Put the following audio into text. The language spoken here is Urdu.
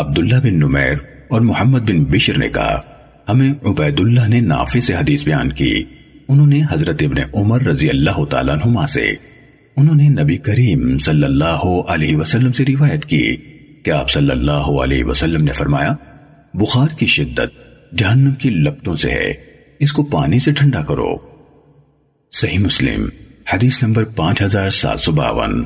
عبداللہ بن نمیر اور محمد بن بشر نے کہا، ہمیں عبید اللہ نے نافع سے حدیث بیان کی۔ انہوں نے حضرت ابن عمر رضی اللہ تعالیٰ عنہما سے، انہوں نے نبی کریم صلی اللہ علیہ وسلم سے روایت کی کہ آپ صلی اللہ علیہ وسلم نے فرمایا، بخار کی شدت جہنم کی لپٹوں سے ہے، اس کو پانی سے ٹھنڈا کرو۔ صحیح مسلم، حدیث نمبر پانچ ہزار سات سو باون۔